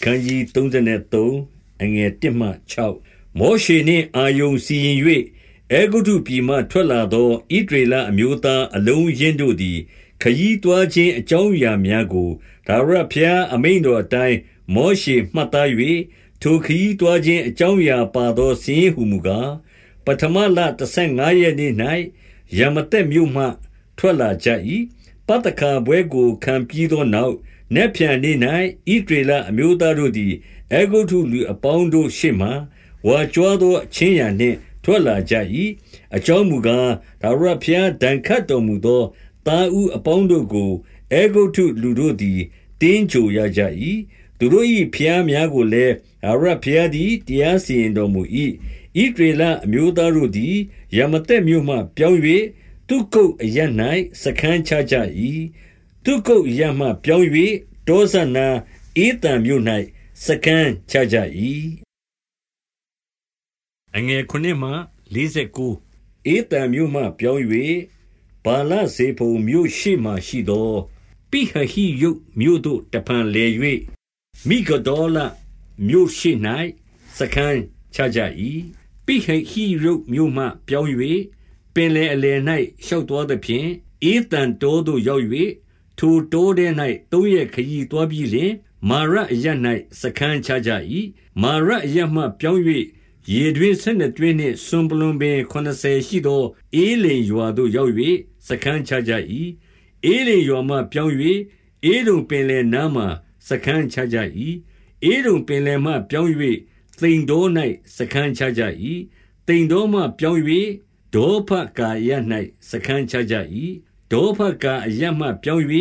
ခန်းကြီး33အငယ်1မှ6မောရှေနှင့်အာယုန်စီရင်၍အေဂုတုပြည်မှထွက်လာသောဣဒရေလအမျိုးသားအလုံးရင်းတို့သည် ခရီးသွားခြင်းအကြောင်းအရာများကိုဒါဝရဖျားအမိန်တော်အတိုင်းမောရှေမှတ်သား၍ထိုခရီးသွားခြင်းအကြောင်းအရာပါသောစည်ဟုမူကားပထမလ15ရက်နေ့၌ယမသက်မြို့မှ ထွက်လာကြ၏ပတ္တခါဘွဲကိုခံပြီးသောနောက် နက်ဖြန်နေ့၌ဣဒရေလအမျိုးသားတို့သည်အေဂုတုလူအပေါင်းတို့ရှေ့မှဝါကြွားသောအချင်းရနှင့် ထွက်လာကြ၏အကြောင်းမူကားဒါဝရဖျားဒဏ်ခတ်တော်မူသောတာဥအပေါင်းတို့ကိုအေဂုတုလူတို့သည်တင်းကြိုရကြ၏သူတို့၏ဖျားများကိုလည်းဒါဝရဖျားသည်တရားစီရင်တော်မူ၏ဣဒရေလအမျိုးသားတို့သည်ယမသက်မြို့မှပြောင်း၍သူကုတ်အရ၌စခန်းချကြ၏သူကုတ်ရမှပြောင်း၍ တောဇနာဧတံမြို့၌စကန်းချကြ၏အငယ်9မှ49ဧတံမြို့မှပြောင်း၍ဘာလဇေဖုံမြို့ရှိမှရှိသောပိဟဟိယုတ်မြို့သို့တဖန်လေ၍မိဂဒေါလမြို့ရှိ၌စကန်းချကြ၏ပိဟဟိယုတ်မြို့မှပြောင်း၍ပင်လေအလယ်၌ရှောက်သွားသဖြင့်ဧတံတောသို့ရောက်၍ ထိုတောထဲ၌သုံးရက်ခရီးသွားပြီးလျှင် မာရအရ၌စခန်းချကြ၏မာရအရမှပြောင်း၍ရေတွင်ဆက်နှစ်တွင်နှင့်စွန်ပလွန်ပင်80ရှိသောအေးလင်ရွာသို့ရောက်၍စခန်းချကြ၏အေးလင်ရွာမှပြောင်း၍အေးတုံပင်လယ်နားမှစခန်းချကြ၏အေးတုံပင်လယ်မှပြောင်း၍သိန်တော်၌စခန်းချကြ၏သိန်တော်မှပြောင်း၍ဒေါဖကာယ၌စခန်းချကြ၏ ဒေါဖကအရမှပြောင်း၍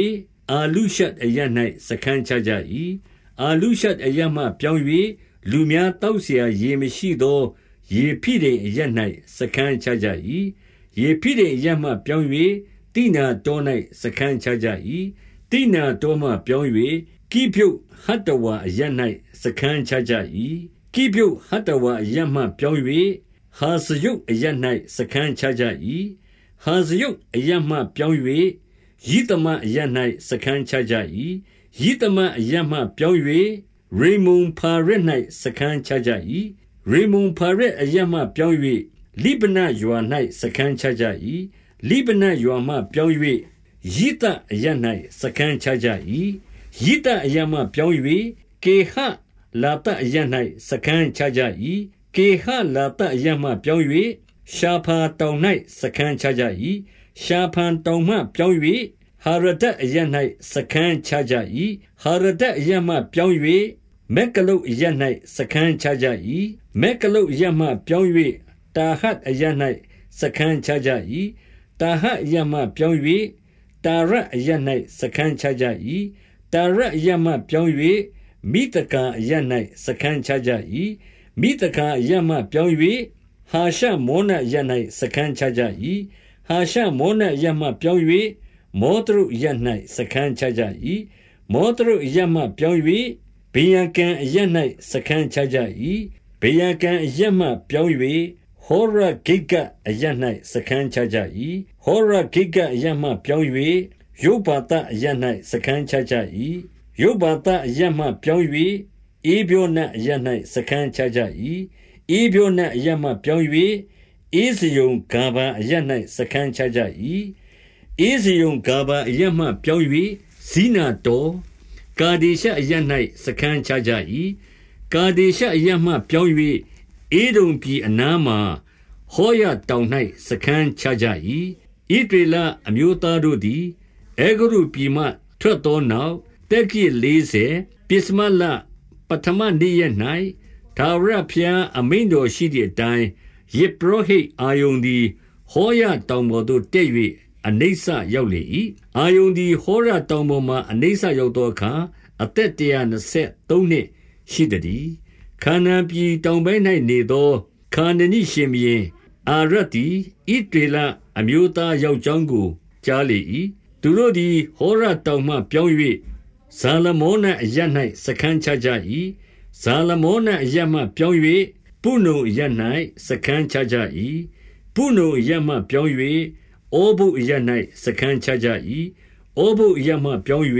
အာလုရှတ်အရ၌စခန်းချကြ၏အာလုရှတ်အရမှပြောင်း၍လူများတောက်เสียရေမရှိသော ရေဖိတိန်အရ၌စခန်းချကြ၏ရေဖိတိန်အရမှပြောင်း၍တိနာတော၌စခန်းချကြ၏တိနာတောမှပြောင်း၍ကိပြုတ်ဟတ္တဝါအရ၌စခန်းချကြ၏ကိပြုတ်ဟတ္တဝါအရမှပြောင်း၍ဟာစယုတ်အရ၌စခန်းချကြ၏ ဟာဇယုတ်အရမှပြောင်း၍ယိတမအရ၌စခန်းချကြ၏ယိတမအရမှပြောင်း၍ရေမုန်ဖာရက်၌စခန်းချကြ၏ရေမုန်ဖာရက်အရမှပြောင်း၍လိဗနရွာ၌စခန်းချကြ၏လိဗနရွာမှပြောင်း၍ယိတအရ၌စခန်းချကြ၏ယိတအရမှပြောင်း၍ကေဟလာတအရ၌စခန်းချကြ၏ကေဟလာတအရမှပြောင်း၍ ရှာဖာတောင်၌စခန်းချကြ၏ရှာဖန်တောင်မှပြောင်း၍ဟာရဒတ်အရ၌စခန်းချကြ၏ဟာရဒတ်အရမှပြောင်း၍မက်ကလုတ်အရ၌စခန်းချကြ၏မက်ကလုတ်အရမှပြောင်း၍တာဟတ်အရ၌စခန်းချကြ၏တာဟတ်အရမှပြောင်း၍တာရအရ၌စခန်းချကြ၏တာရအရမှပြောင်း၍မိတကာအရ၌စခန်းချကြ၏မိတကာအရမှပြောင်း၍ ဟာရှမောနရ၌စခန်းချကြ၏ဟာရှမောနရမှပြောင်း၍မောတရုရ၌စခန်းချကြ၏မောတရုရမှပြောင်း၍ဘေယံကံအရ၌စခန်းချကြ၏ဘေယံကံအရမှပြောင်း၍ဟောရဂိကအရ၌စခန်းချကြ၏ဟောရဂိကအရမှပြောင်း၍ယုတ်ပါတအရ၌စခန်းချကြ၏ယုတ်ပါတအရမှပြောင်း၍အေးပြောနအရ၌စခန်းချကြ၏ ဧဖြောနအရမှပြောင်း၍ဧဇယုံဂါဗာအရ၌စခန်းချကြ၏ဧဇယုံဂါဗာအရမှပြောင်း၍ဇိနာတော်ကာဒေရှအရ၌စခန်းချကြ၏ကာဒေရှအရမှပြောင်း၍ဧဒုံပြည်အနားမှာဟောရတောင်၌စခန်းချကြ၏ဣဒေလအမျိုးသားတို့သည်အေဂရုပြည်မှထွက်သောနောက်တက်ကြီး40ပစ္စမလပထမနေ့ရ၌ ထာဝရဘုရားအမိန့်တော်ရှိသည့်အတိုင်းယေပရောဟိတ်အာယုန်သည်ဟောရတောင်ပေါ်သို့တက်၍အနိစ္စရောက်လေ၏အာယုန်သည်ဟောရတောင်ပေါ်မှအနိစ္စရောက်သောအခါအသက်123နှစ်ရှိသည်ခါနန်ပြည်တောင်ပိုင်း၌နေသောခါနနိရှင်ဘီရင်အာရတ်သည်ဣတေလအမျိုးသားယောက်ျောင်းကိုကြားလေ၏သူတို့သည်ဟောရတောင်မှပြောင်း၍ဇာလမောနအရ၌စခန်းချကြ၏ ဇာလမောနအရမှပြောင်း၍ပုနုအရ၌စခန်းချကြ၏ပုနုအရမှပြောင်း၍ဩဘုအရ၌စခန်းချကြ၏ဩဘုအရမှပြောင်း၍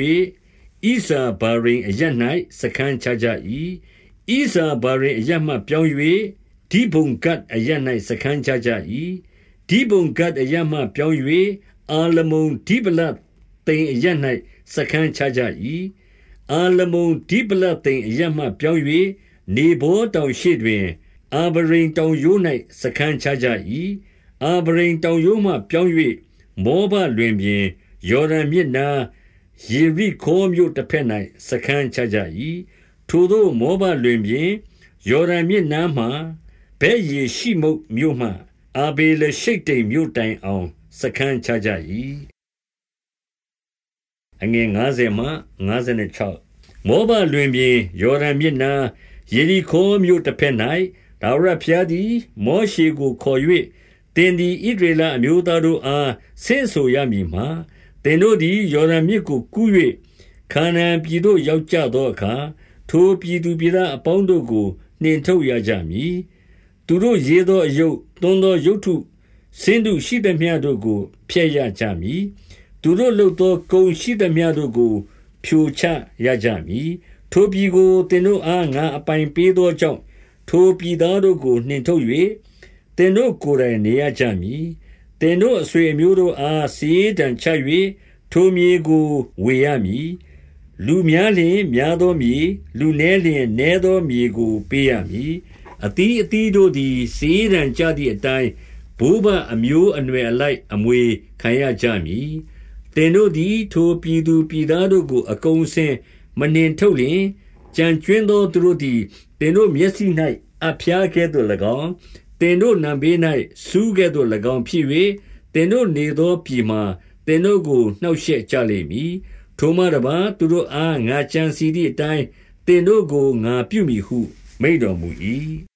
ဣဇာဗာရိန်အရ၌စခန်းချကြ၏ဣဇာဗာရိန်အရမှပြောင်း၍ဒီဘုံကတ်အရ၌စခန်းချကြ၏ဒီဘုံကတ်အရမှပြောင်း၍အာလမုန်ဒီဗလတိန်အရ၌စခန်းချကြ၏ အာလမုန်ဒီဗလတိန်အရမှပြောင်း၍နေဘောတောင်ရှိတွင် အာဗရိန်တောင်ရိုး၌စခန်းချကြ၏အာဗရိန်တောင်ရိုးမှပြောင်း၍မောဘလွင်ပြင်ယော်ဒန်မြစ်နာယေရိခေါမြို့တစ်ဖက်၌စခန်းချကြ၏ထိုသောမောဘလွင်ပြင်ယော်ဒန်မြစ်နာမှဘဲယေရှိမုတ်မြို့မှ အာဘေလရှိတ်တိမ်မြို့တိုင်အောင်စခန်းချကြ၏ အငယ်90မှ96မောဘလွင်ပြင်ယော်ဒန်မြစ်နာယေရီခေါမြို့တစ်ဖက်၌ဒါဝရဖျားသည် မောရှေကိုခေါ်၍တင်သည်ဣဒရေလအမျိုးသားတို့အားဆင့်ဆိုရမည်မှာတင်တို့သည်ယော်ဒန်မြစ်ကိုကူး၍ခါနန်ပြည်သို့ရောက်ကြသောအခါထိုပြည်သူပြည်သားအပေါင်းတို့ကိုနှင်ထုတ်ရကြမည်သူတို့ရေးသောအယုတ်သွန်းသောရုပ်ထုစင်းသူရှိသည်များတို့ကိုဖျက်ရကြမည် သူတို့လှုပ်သောကုံရှိသည်များတို့ကို ဖြိုချရကြမည်ထိုပြည်ကိုတင်တို့အားငါအပိုင်ပေးသောကြောင့်ထိုပြည်သားတို့ကိုနှင်ထုတ်၍တင်တို့ကိုယ်တိုင်နေရကြမည်တင်တို့အဆွေအမျိုးတို့အားစီးတံချ၍ထိုမြေကိုဝေရမည်လူများလျင်များသောမြေလူနည်းလျင်နည်းသောမြေကိုပေးရမည်အတီးအတီးတို့သည်စီးတံကြသည့်အတိုင်းဘိုးဘအမျိုးအနွယ်အလိုက်အမွေခံရကြမည် တင်တို့သည် ထိုပြည်သူပြည်သားတို့ကို အကုန်စင်မနှင်ထုတ်လျင်ကြံကျွင်းသောသူတို့သည်တင်တို့မျက်စိ၌အဖျားကဲ့သို့၎င်းတင်တို့နံဘေး၌စူးကဲ့သို့၎င်းဖြစ်၍တင်တို့နေသောပြည်မှာတင်တို့ကို နှောက်ရှက်ကြလိမ့်မည် ထိုမှတပါသူတို့အား ငါကြံစီသည့်အတိုင်းတင်တို့ကို ငါပြုမိဟု မိန့်တော်မူ၏